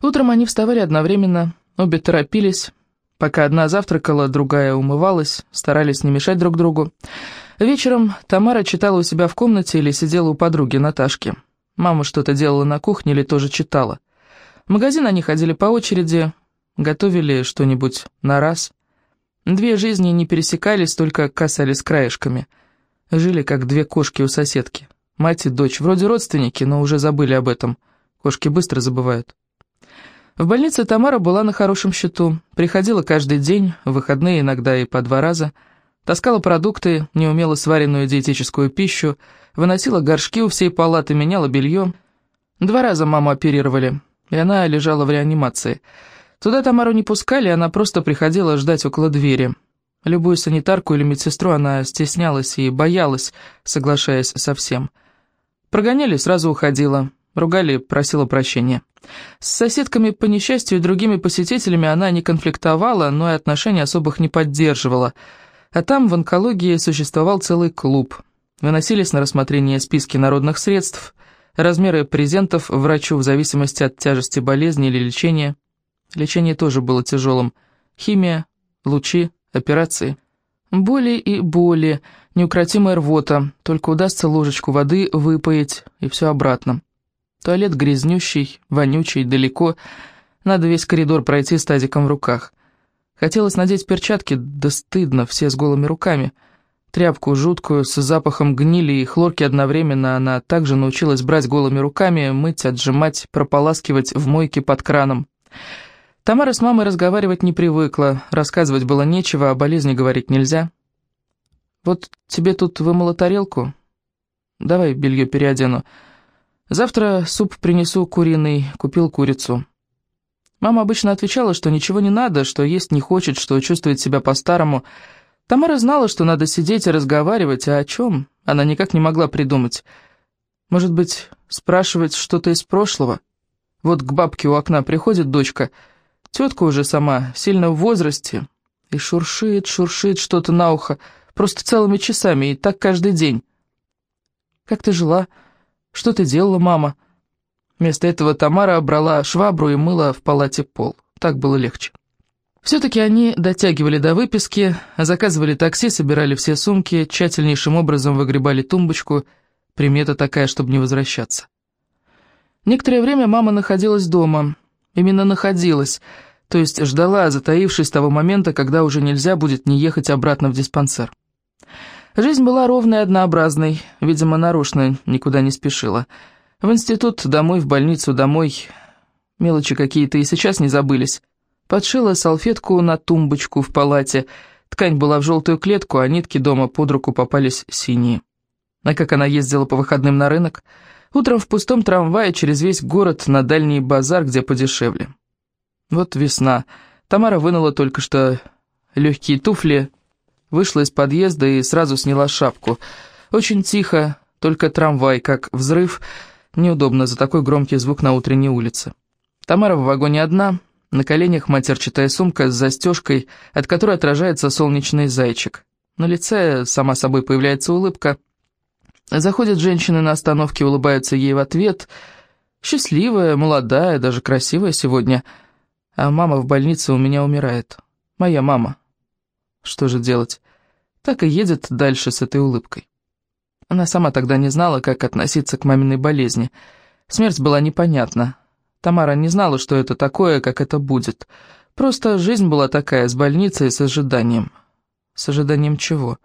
Утром они вставали одновременно, обе торопились. Пока одна завтракала, другая умывалась, старались не мешать друг другу. Вечером Тамара читала у себя в комнате или сидела у подруги Наташки. Мама что-то делала на кухне или тоже читала. В магазин они ходили по очереди, готовили что-нибудь на раз. Две жизни не пересекались, только касались краешками. Жили как две кошки у соседки. Мать и дочь, вроде родственники, но уже забыли об этом. Кошки быстро забывают. В больнице Тамара была на хорошем счету. Приходила каждый день, в выходные иногда и по два раза. Таскала продукты, неумело сваренную диетическую пищу, выносила горшки у всей палаты, меняла белье. Два раза маму оперировали, и она лежала в реанимации. Туда Тамару не пускали, она просто приходила ждать около двери. Любую санитарку или медсестру она стеснялась и боялась, соглашаясь со всем. Прогоняли, сразу уходила. Ругали, просила прощения. С соседками, по несчастью, и другими посетителями она не конфликтовала, но и отношений особых не поддерживала. А там в онкологии существовал целый клуб. Выносились на рассмотрение списки народных средств, размеры презентов врачу в зависимости от тяжести болезни или лечения. Лечение тоже было тяжелым. Химия, лучи, операции. Боли и боли, неукротимая рвота, только удастся ложечку воды выпоить, и все обратно. Туалет грязнющий, вонючий, далеко. Надо весь коридор пройти с тазиком в руках. Хотелось надеть перчатки, да стыдно, все с голыми руками. Тряпку жуткую, с запахом гнили и хлорки одновременно она также научилась брать голыми руками, мыть, отжимать, прополаскивать в мойке под краном. Тамара с мамой разговаривать не привыкла, рассказывать было нечего, о болезни говорить нельзя. «Вот тебе тут вымыла тарелку? Давай белье переодену». Завтра суп принесу куриный, купил курицу. Мама обычно отвечала, что ничего не надо, что есть не хочет, что чувствует себя по-старому. Тамара знала, что надо сидеть и разговаривать, а о чем она никак не могла придумать. Может быть, спрашивать что-то из прошлого? Вот к бабке у окна приходит дочка, тетка уже сама, сильно в возрасте, и шуршит, шуршит что-то на ухо, просто целыми часами, и так каждый день. «Как ты жила?» Что ты делала, мама?» Вместо этого Тамара брала швабру и мыла в палате пол. Так было легче. Все-таки они дотягивали до выписки, заказывали такси, собирали все сумки, тщательнейшим образом выгребали тумбочку. Примета такая, чтобы не возвращаться. Некоторое время мама находилась дома. Именно находилась, то есть ждала, затаившись того момента, когда уже нельзя будет не ехать обратно в диспансер. Жизнь была ровной и однообразной, видимо, нарочно никуда не спешила. В институт, домой, в больницу, домой. Мелочи какие-то и сейчас не забылись. Подшила салфетку на тумбочку в палате. Ткань была в желтую клетку, а нитки дома под руку попались синие. А как она ездила по выходным на рынок? Утром в пустом трамвае через весь город на дальний базар, где подешевле. Вот весна. Тамара вынула только что легкие туфли, Вышла из подъезда и сразу сняла шапку. Очень тихо, только трамвай, как взрыв. Неудобно за такой громкий звук на утренней улице. Тамара в вагоне одна, на коленях матерчатая сумка с застежкой, от которой отражается солнечный зайчик. На лице сама собой появляется улыбка. Заходят женщины на остановке, улыбаются ей в ответ. Счастливая, молодая, даже красивая сегодня. А мама в больнице у меня умирает. Моя мама. Что же делать? Так и едет дальше с этой улыбкой. Она сама тогда не знала, как относиться к маминой болезни. Смерть была непонятна. Тамара не знала, что это такое, как это будет. Просто жизнь была такая, с больницей, с ожиданием. С ожиданием чего?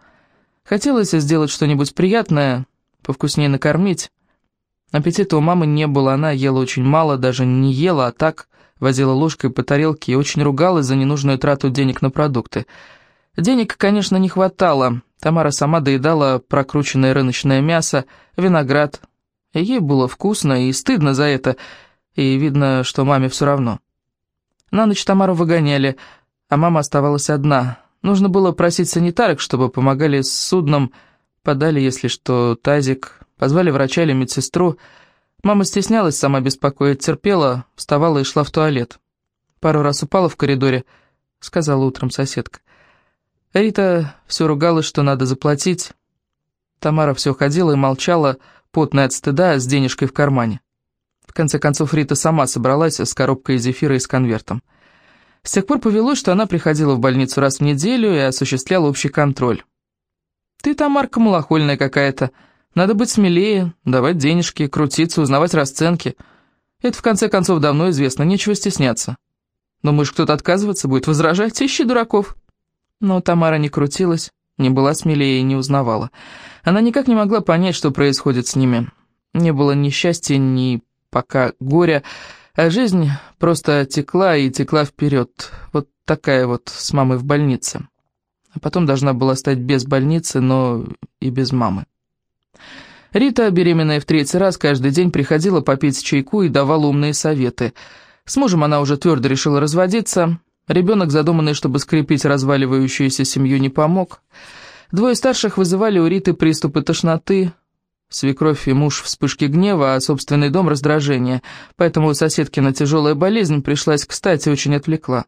Хотелось сделать что-нибудь приятное, повкуснее накормить. Аппетита у мамы не было, она ела очень мало, даже не ела, а так возила ложкой по тарелке и очень ругалась за ненужную трату денег на продукты – Денег, конечно, не хватало. Тамара сама доедала прокрученное рыночное мясо, виноград. ей было вкусно и стыдно за это, и видно, что маме все равно. На ночь Тамару выгоняли, а мама оставалась одна. Нужно было просить санитарок, чтобы помогали с судном, подали, если что, тазик, позвали врача или медсестру. Мама стеснялась, сама беспокоить, терпела, вставала и шла в туалет. Пару раз упала в коридоре, сказала утром соседка. Рита все ругалась, что надо заплатить. Тамара все ходила и молчала, потная от стыда, с денежкой в кармане. В конце концов, Рита сама собралась с коробкой зефира и с конвертом. С тех пор повелось, что она приходила в больницу раз в неделю и осуществляла общий контроль. «Ты, Тамарка, малохольная какая-то. Надо быть смелее, давать денежки, крутиться, узнавать расценки. Это, в конце концов, давно известно, нечего стесняться. Думаешь, кто-то отказываться будет, возражать? Ищи дураков». Но Тамара не крутилась, не была смелее и не узнавала. Она никак не могла понять, что происходит с ними. Не было ни счастья, ни пока горя, а жизнь просто текла и текла вперед. Вот такая вот с мамой в больнице. А потом должна была стать без больницы, но и без мамы. Рита, беременная в третий раз, каждый день приходила попить чайку и давала умные советы. С мужем она уже твердо решила разводиться. Ребенок, задуманный, чтобы скрепить разваливающуюся семью, не помог. Двое старших вызывали у Риты приступы тошноты, Свекровь и муж вспышки гнева, а собственный дом раздражение, поэтому у соседкина тяжелая болезнь пришлась кстати, очень отвлекла.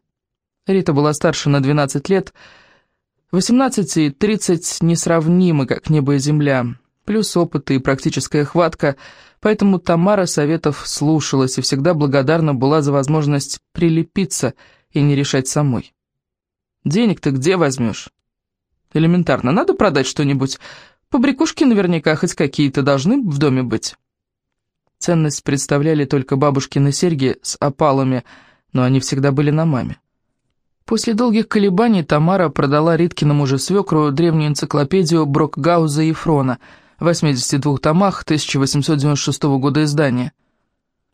Рита была старше на 12 лет, 18 и 30 несравнимы, как небо и земля, плюс опыт и практическая хватка, поэтому Тамара советов слушалась и всегда благодарна была за возможность прилепиться и не решать самой. «Денег ты где возьмешь?» «Элементарно, надо продать что-нибудь, Побрякушки наверняка хоть какие-то должны в доме быть. Ценность представляли только бабушкины серьги с опалами, но они всегда были на маме. После долгих колебаний Тамара продала Риткиному же свекру древнюю энциклопедию Брокгауза и Фрона в 82 томах 1896 года издания.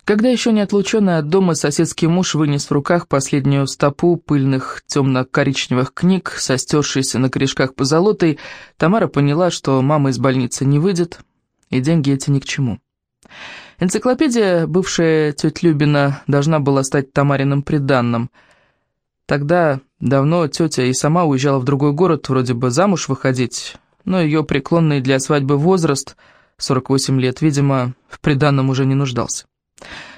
Когда еще не отлученный от дома соседский муж вынес в руках последнюю стопу пыльных темно-коричневых книг, состершейся на корешках позолотой, Тамара поняла, что мама из больницы не выйдет, и деньги эти ни к чему. Энциклопедия, бывшая тетя Любина, должна была стать Тамариным приданным. Тогда давно тетя и сама уезжала в другой город, вроде бы замуж выходить, но ее преклонный для свадьбы возраст, 48 лет, видимо, в приданном уже не нуждался.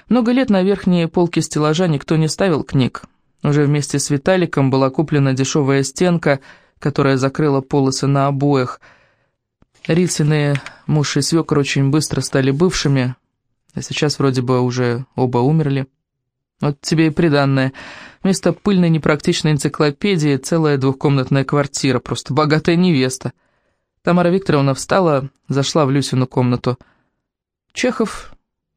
Много лет на верхние полки стеллажа никто не ставил книг. Уже вместе с Виталиком была куплена дешевая стенка, которая закрыла полосы на обоях. Рицыны муж и свекр очень быстро стали бывшими, а сейчас вроде бы уже оба умерли. Вот тебе и приданное. Вместо пыльной непрактичной энциклопедии целая двухкомнатная квартира, просто богатая невеста. Тамара Викторовна встала, зашла в Люсину комнату. Чехов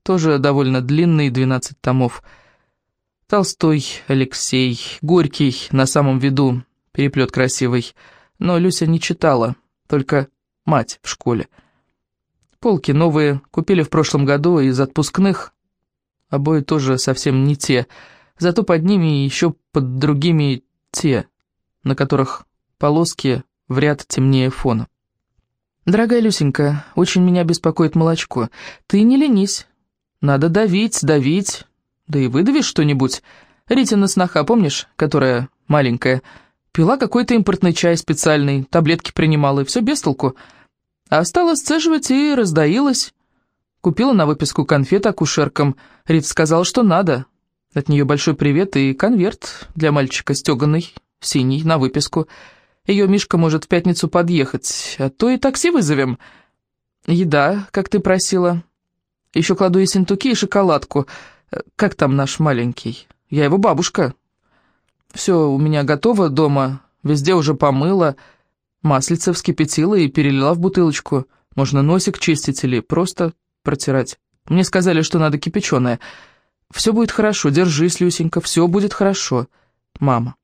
тоже довольно длинный, 12 томов. Толстой, Алексей, Горький на самом виду, переплет красивый. Но Люся не читала, только мать в школе. Полки новые, купили в прошлом году из отпускных. Обои тоже совсем не те, зато под ними еще под другими те, на которых полоски в ряд темнее фона. «Дорогая Люсенька, очень меня беспокоит молочко. Ты не ленись, надо давить, давить. Да и выдавишь что-нибудь. Ритина сноха, помнишь, которая маленькая? Пила какой-то импортный чай специальный, таблетки принимала, и все без толку. А стала сцеживать и раздаилась. Купила на выписку конфет акушеркам. Рит сказала, что надо. От нее большой привет и конверт для мальчика стеганый, синий, на выписку. Ее Мишка может в пятницу подъехать, а то и такси вызовем. Еда, как ты просила, еще кладу и синтуки, и шоколадку. Как там наш маленький? Я его бабушка. Все у меня готово дома, везде уже помыла. Маслице вскипятила и перелила в бутылочку. Можно носик чистить или просто протирать. Мне сказали, что надо кипяченое. Все будет хорошо, держись, Люсенька, все будет хорошо. Мама.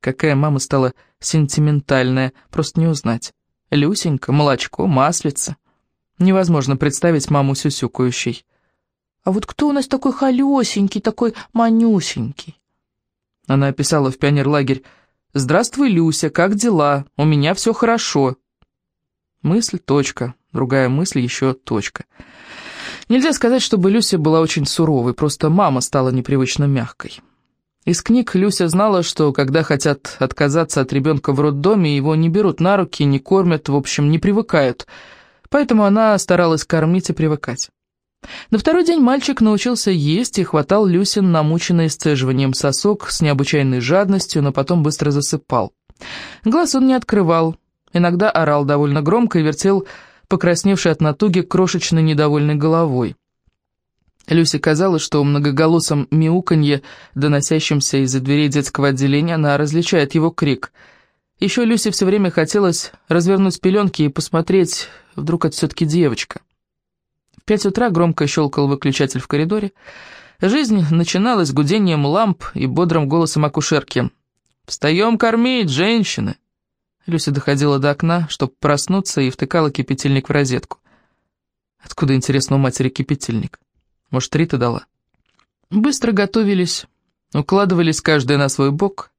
Какая мама стала сентиментальная, просто не узнать. Люсенька, молочко, маслица. Невозможно представить маму сюсюкающей. «А вот кто у нас такой холесенький, такой манюсенький?» Она описала в пионерлагерь. «Здравствуй, Люся, как дела? У меня все хорошо». Мысль, точка. Другая мысль, еще точка. Нельзя сказать, чтобы Люся была очень суровой, просто мама стала непривычно мягкой. Из книг Люся знала, что когда хотят отказаться от ребенка в роддоме, его не берут на руки, не кормят, в общем, не привыкают – поэтому она старалась кормить и привыкать. На второй день мальчик научился есть и хватал Люсин, намученный сцеживанием сосок, с необычайной жадностью, но потом быстро засыпал. Глаз он не открывал, иногда орал довольно громко и вертел покрасневший от натуги крошечной недовольной головой. Люсе казалось, что многоголосом мяуканье, доносящемся из-за дверей детского отделения, она различает его крик. Еще Люсе все время хотелось развернуть пеленки и посмотреть, вдруг это все-таки девочка. В пять утра громко щелкал выключатель в коридоре. Жизнь начиналась гудением ламп и бодрым голосом акушерки. «Встаем кормить, женщины!» Люся доходила до окна, чтобы проснуться, и втыкала кипятильник в розетку. Откуда, интересно, у матери кипятильник? Может, Рита дала? Быстро готовились, укладывались каждая на свой бок.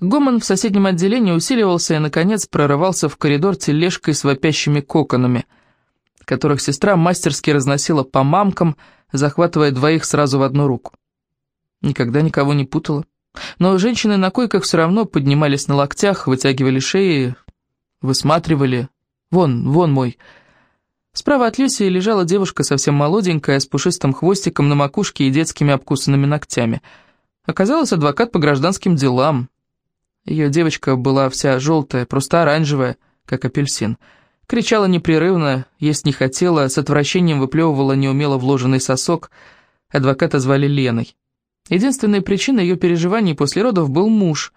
Гомон в соседнем отделении усиливался и, наконец, прорывался в коридор тележкой с вопящими коконами, которых сестра мастерски разносила по мамкам, захватывая двоих сразу в одну руку. Никогда никого не путала. Но женщины на койках все равно поднимались на локтях, вытягивали шеи, высматривали. «Вон, вон мой!» Справа от Люси лежала девушка совсем молоденькая, с пушистым хвостиком на макушке и детскими обкусанными ногтями. Оказалось, адвокат по гражданским делам. Ее девочка была вся желтая, просто оранжевая, как апельсин. Кричала непрерывно, есть не хотела, с отвращением выплевывала неумело вложенный сосок. Адвоката звали Леной. Единственной причиной ее переживаний после родов был муж.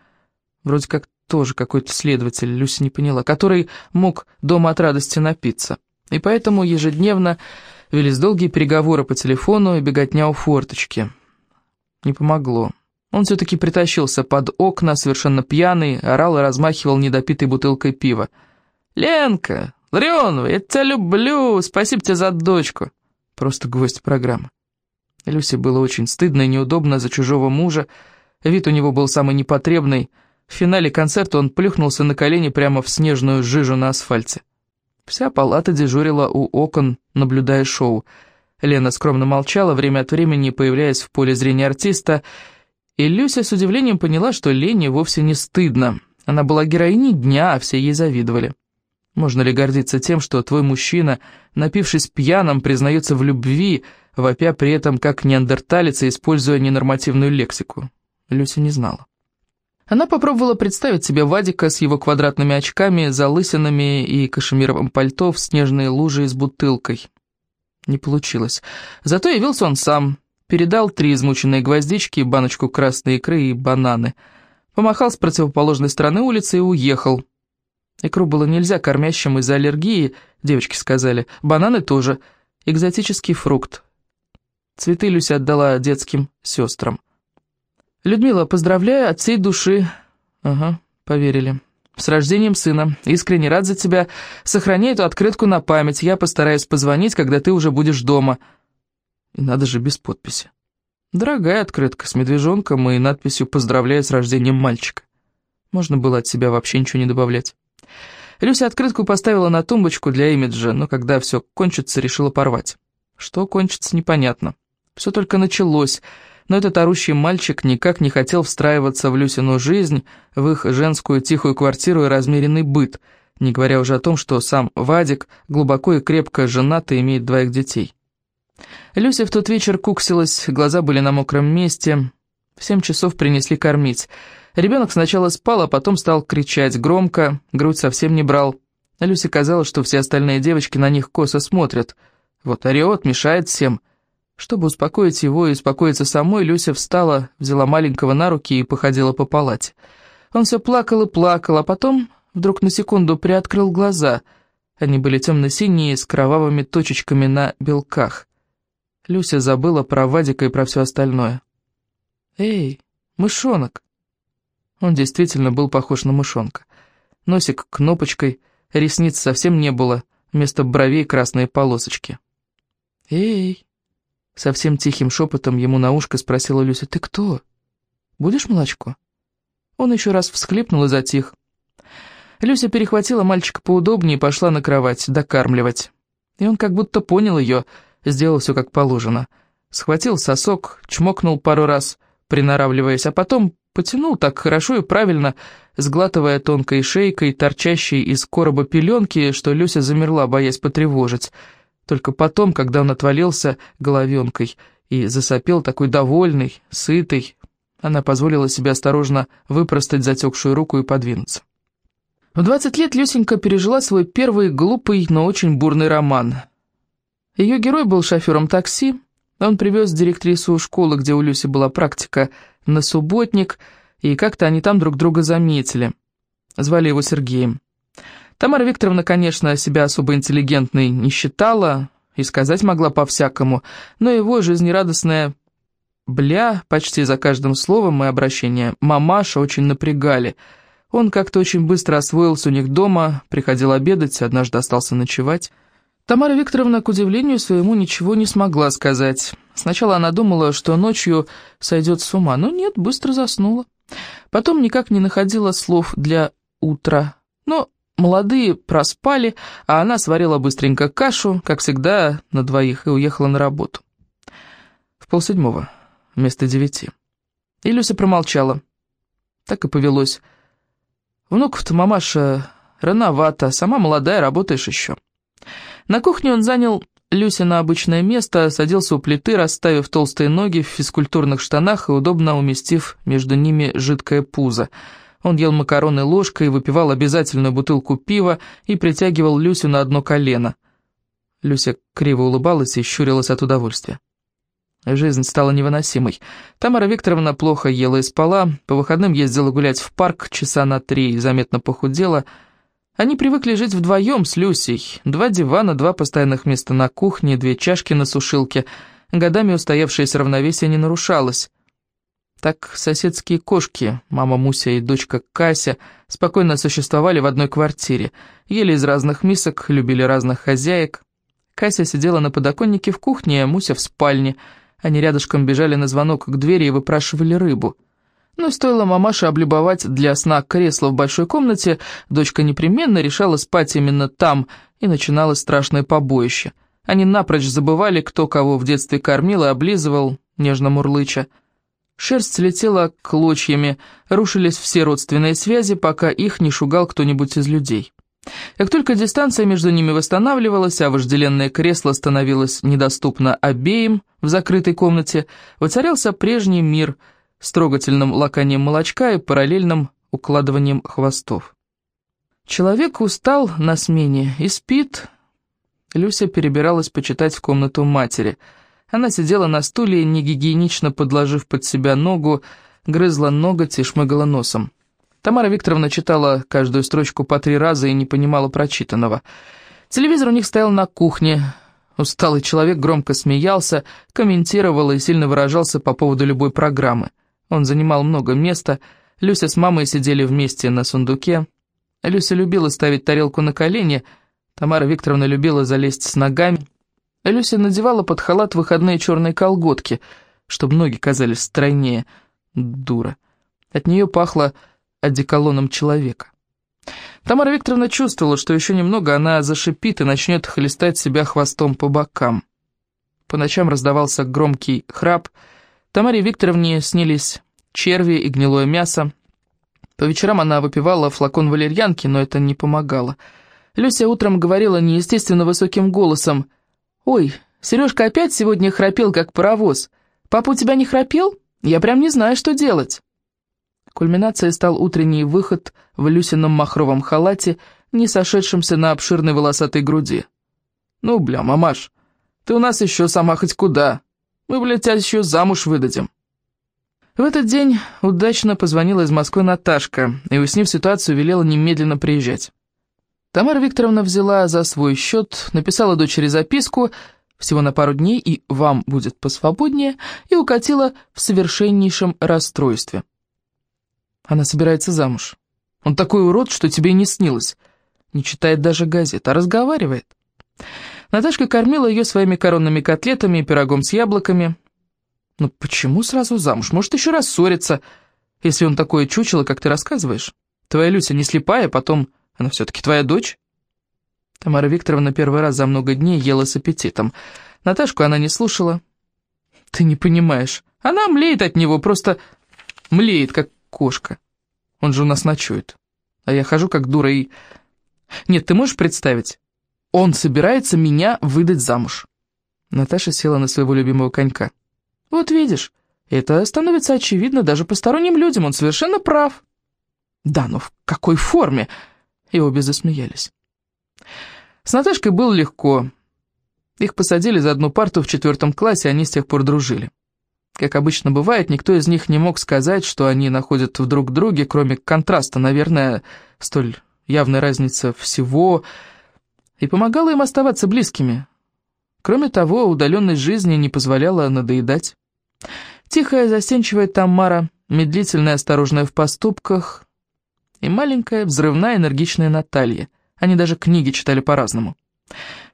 Вроде как тоже какой-то следователь, Люся не поняла, который мог дома от радости напиться. И поэтому ежедневно велись долгие переговоры по телефону и беготня у форточки. Не помогло. Он все-таки притащился под окна, совершенно пьяный, орал и размахивал недопитой бутылкой пива. «Ленка, Ларионова, я тебя люблю, спасибо тебе за дочку». Просто гвоздь программы. Люсе было очень стыдно и неудобно за чужого мужа. Вид у него был самый непотребный. В финале концерта он плюхнулся на колени прямо в снежную жижу на асфальте. Вся палата дежурила у окон, наблюдая шоу. Лена скромно молчала, время от времени появляясь в поле зрения артиста, и Люся с удивлением поняла, что Лене вовсе не стыдно. Она была героиней дня, а все ей завидовали. Можно ли гордиться тем, что твой мужчина, напившись пьяным, признается в любви, вопя при этом как неандерталец используя ненормативную лексику? Люся не знала. Она попробовала представить себе Вадика с его квадратными очками, залысинами и кашемировым пальто в снежной луже с бутылкой. Не получилось. Зато явился он сам, передал три измученные гвоздички, баночку красной икры и бананы. Помахал с противоположной стороны улицы и уехал. Икру было нельзя кормящим из-за аллергии, девочки сказали. Бананы тоже. Экзотический фрукт. Цветы Люся отдала детским сестрам. «Людмила, поздравляю от всей души». «Ага, поверили. С рождением сына. Искренне рад за тебя. Сохраняй эту открытку на память. Я постараюсь позвонить, когда ты уже будешь дома». И надо же без подписи. Дорогая открытка с медвежонком и надписью «Поздравляю с рождением мальчика». Можно было от себя вообще ничего не добавлять. Люся открытку поставила на тумбочку для имиджа, но когда все кончится, решила порвать. Что кончится, непонятно. Все только началось но этот орущий мальчик никак не хотел встраиваться в Люсину жизнь, в их женскую тихую квартиру и размеренный быт, не говоря уже о том, что сам Вадик глубоко и крепко женат и имеет двоих детей. Люся в тот вечер куксилась, глаза были на мокром месте. В семь часов принесли кормить. Ребенок сначала спал, а потом стал кричать громко, грудь совсем не брал. Люсе казалось, что все остальные девочки на них косо смотрят. Вот орет, мешает всем. Чтобы успокоить его и успокоиться самой, Люся встала, взяла маленького на руки и походила по палате. Он все плакал и плакал, а потом вдруг на секунду приоткрыл глаза. Они были темно-синие, с кровавыми точечками на белках. Люся забыла про Вадика и про все остальное. «Эй, мышонок!» Он действительно был похож на мышонка. Носик кнопочкой, ресниц совсем не было, вместо бровей красные полосочки. «Эй!» Совсем тихим шепотом ему на ушко спросила Люся, «Ты кто? Будешь молочко?» Он еще раз всхлипнул и затих. Люся перехватила мальчика поудобнее и пошла на кровать докармливать. И он как будто понял ее, сделал все как положено. Схватил сосок, чмокнул пару раз, приноравливаясь, а потом потянул так хорошо и правильно, сглатывая тонкой шейкой, торчащей из короба пеленки, что Люся замерла, боясь потревожить. Только потом, когда он отвалился головенкой и засопел такой довольный, сытый, она позволила себе осторожно выпростать затекшую руку и подвинуться. В 20 лет Люсенька пережила свой первый глупый, но очень бурный роман. Ее герой был шофером такси, Он привез директрису школы, где у Люси была практика, на субботник, и как-то они там друг друга заметили. Звали его Сергеем. Тамара Викторовна, конечно, себя особо интеллигентной не считала и сказать могла по-всякому, но его жизнерадостная «бля» почти за каждым словом и обращение «мамаша» очень напрягали. Он как-то очень быстро освоился у них дома, приходил обедать, однажды остался ночевать. Тамара Викторовна, к удивлению своему, ничего не смогла сказать. Сначала она думала, что ночью сойдет с ума, но нет, быстро заснула. Потом никак не находила слов для утра. Но молодые проспали, а она сварила быстренько кашу, как всегда, на двоих, и уехала на работу. В полседьмого, вместо девяти. И промолчала. Так и повелось. Внуков-то мамаша рановато, сама молодая, работаешь еще. На кухне он занял Люся на обычное место, садился у плиты, расставив толстые ноги в физкультурных штанах и удобно уместив между ними жидкое пузо. Он ел макароны ложкой, выпивал обязательную бутылку пива и притягивал Люсю на одно колено. Люся криво улыбалась и щурилась от удовольствия. Жизнь стала невыносимой. Тамара Викторовна плохо ела и спала, по выходным ездила гулять в парк часа на три и заметно похудела – они привыкли жить вдвоем с Люсей. Два дивана, два постоянных места на кухне, две чашки на сушилке. Годами устоявшееся равновесие не нарушалось. Так соседские кошки, мама Муся и дочка Кася, спокойно существовали в одной квартире. Ели из разных мисок, любили разных хозяек. Кася сидела на подоконнике в кухне, а Муся в спальне. Они рядышком бежали на звонок к двери и выпрашивали рыбу. Но стоило мамаше облюбовать для сна кресло в большой комнате, дочка непременно решала спать именно там, и начиналось страшное побоище. Они напрочь забывали, кто кого в детстве кормил и облизывал, нежно мурлыча. Шерсть летела клочьями, рушились все родственные связи, пока их не шугал кто-нибудь из людей. Как только дистанция между ними восстанавливалась, а вожделенное кресло становилось недоступно обеим в закрытой комнате, воцарялся прежний мир – с трогательным лаканием молочка и параллельным укладыванием хвостов. Человек устал на смене и спит. Люся перебиралась почитать в комнату матери. Она сидела на стуле, негигиенично подложив под себя ногу, грызла ноготь и шмыгала носом. Тамара Викторовна читала каждую строчку по три раза и не понимала прочитанного. Телевизор у них стоял на кухне. Усталый человек громко смеялся, комментировал и сильно выражался по поводу любой программы. Он занимал много места, Люся с мамой сидели вместе на сундуке. Люся любила ставить тарелку на колени, Тамара Викторовна любила залезть с ногами. Люся надевала под халат выходные черные колготки, чтобы ноги казались стройнее. Дура. От нее пахло одеколоном человека. Тамара Викторовна чувствовала, что еще немного она зашипит и начнет хлестать себя хвостом по бокам. По ночам раздавался громкий храп, Тамаре Викторовне снились черви и гнилое мясо. По вечерам она выпивала флакон валерьянки, но это не помогало. Люся утром говорила неестественно высоким голосом. «Ой, Сережка опять сегодня храпел, как паровоз. Папа у тебя не храпел? Я прям не знаю, что делать». Кульминацией стал утренний выход в Люсином махровом халате, не сошедшемся на обширной волосатой груди. «Ну, бля, мамаш, ты у нас еще сама хоть куда. Мы, блядь, еще замуж выдадим». В этот день удачно позвонила из Москвы Наташка и, уяснив ситуацию, велела немедленно приезжать. Тамара Викторовна взяла за свой счет, написала дочери записку всего на пару дней и «вам будет посвободнее» и укатила в совершеннейшем расстройстве. Она собирается замуж. Он такой урод, что тебе и не снилось. Не читает даже газет, а разговаривает. Наташка кормила ее своими коронными котлетами и пирогом с яблоками. Ну почему сразу замуж? Может, еще раз ссориться, если он такое чучело, как ты рассказываешь? Твоя Люся не слепая, потом она все-таки твоя дочь? Тамара Викторовна первый раз за много дней ела с аппетитом. Наташку она не слушала. Ты не понимаешь. Она млеет от него, просто млеет, как кошка. Он же у нас ночует. А я хожу как дура и... Нет, ты можешь представить? Он собирается меня выдать замуж. Наташа села на своего любимого конька. Вот видишь, это становится очевидно даже посторонним людям, он совершенно прав. Да, но в какой форме? И обе засмеялись. С Наташкой было легко. Их посадили за одну парту в четвертом классе, они с тех пор дружили. Как обычно бывает, никто из них не мог сказать, что они находят в друг друге, кроме контраста, наверное, столь явная разница всего, и помогала им оставаться близкими. Кроме того, удаленность жизни не позволяла надоедать. Тихая, застенчивая Тамара, медлительная, осторожная в поступках, и маленькая, взрывная, энергичная Наталья. Они даже книги читали по-разному.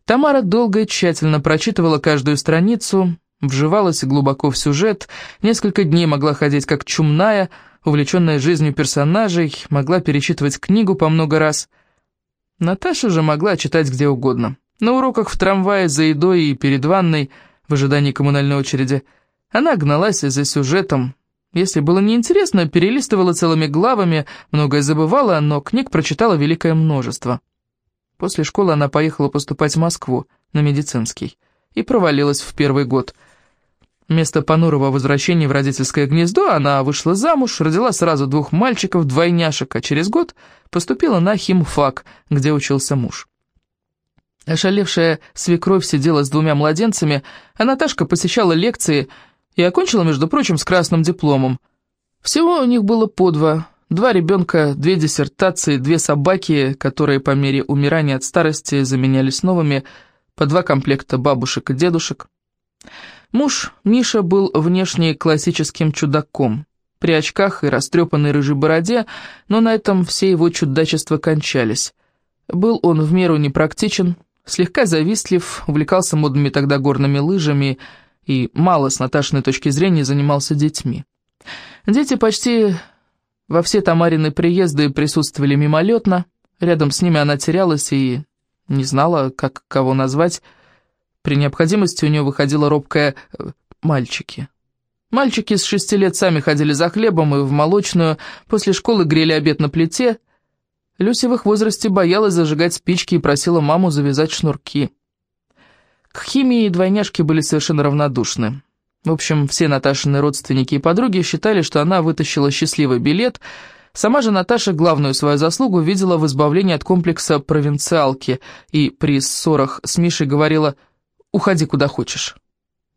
Тамара долго и тщательно прочитывала каждую страницу, вживалась глубоко в сюжет, несколько дней могла ходить как чумная, увлеченная жизнью персонажей, могла перечитывать книгу по много раз. Наташа же могла читать где угодно. На уроках в трамвае, за едой и перед ванной, в ожидании коммунальной очереди. Она гналась за сюжетом. Если было неинтересно, перелистывала целыми главами, многое забывала, но книг прочитала великое множество. После школы она поехала поступать в Москву, на медицинский, и провалилась в первый год – Вместо понурого возвращения в родительское гнездо она вышла замуж, родила сразу двух мальчиков-двойняшек, а через год поступила на химфак, где учился муж. Ошалевшая свекровь сидела с двумя младенцами, а Наташка посещала лекции и окончила, между прочим, с красным дипломом. Всего у них было по два. Два ребенка, две диссертации, две собаки, которые по мере умирания от старости заменялись новыми, по два комплекта бабушек и дедушек. Муж Миша был внешне классическим чудаком, при очках и растрепанной рыжей бороде, но на этом все его чудачества кончались. Был он в меру непрактичен, слегка завистлив, увлекался модными тогда горными лыжами и мало с Наташиной точки зрения занимался детьми. Дети почти во все Тамарины приезды присутствовали мимолетно, рядом с ними она терялась и не знала, как кого назвать, при необходимости у нее выходила робкая э, «мальчики». Мальчики с шести лет сами ходили за хлебом и в молочную, после школы грели обед на плите. Люся в их возрасте боялась зажигать спички и просила маму завязать шнурки. К химии двойняшки были совершенно равнодушны. В общем, все Наташины родственники и подруги считали, что она вытащила счастливый билет. Сама же Наташа главную свою заслугу видела в избавлении от комплекса провинциалки и при ссорах с Мишей говорила «Уходи куда хочешь».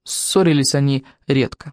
Ссорились они редко.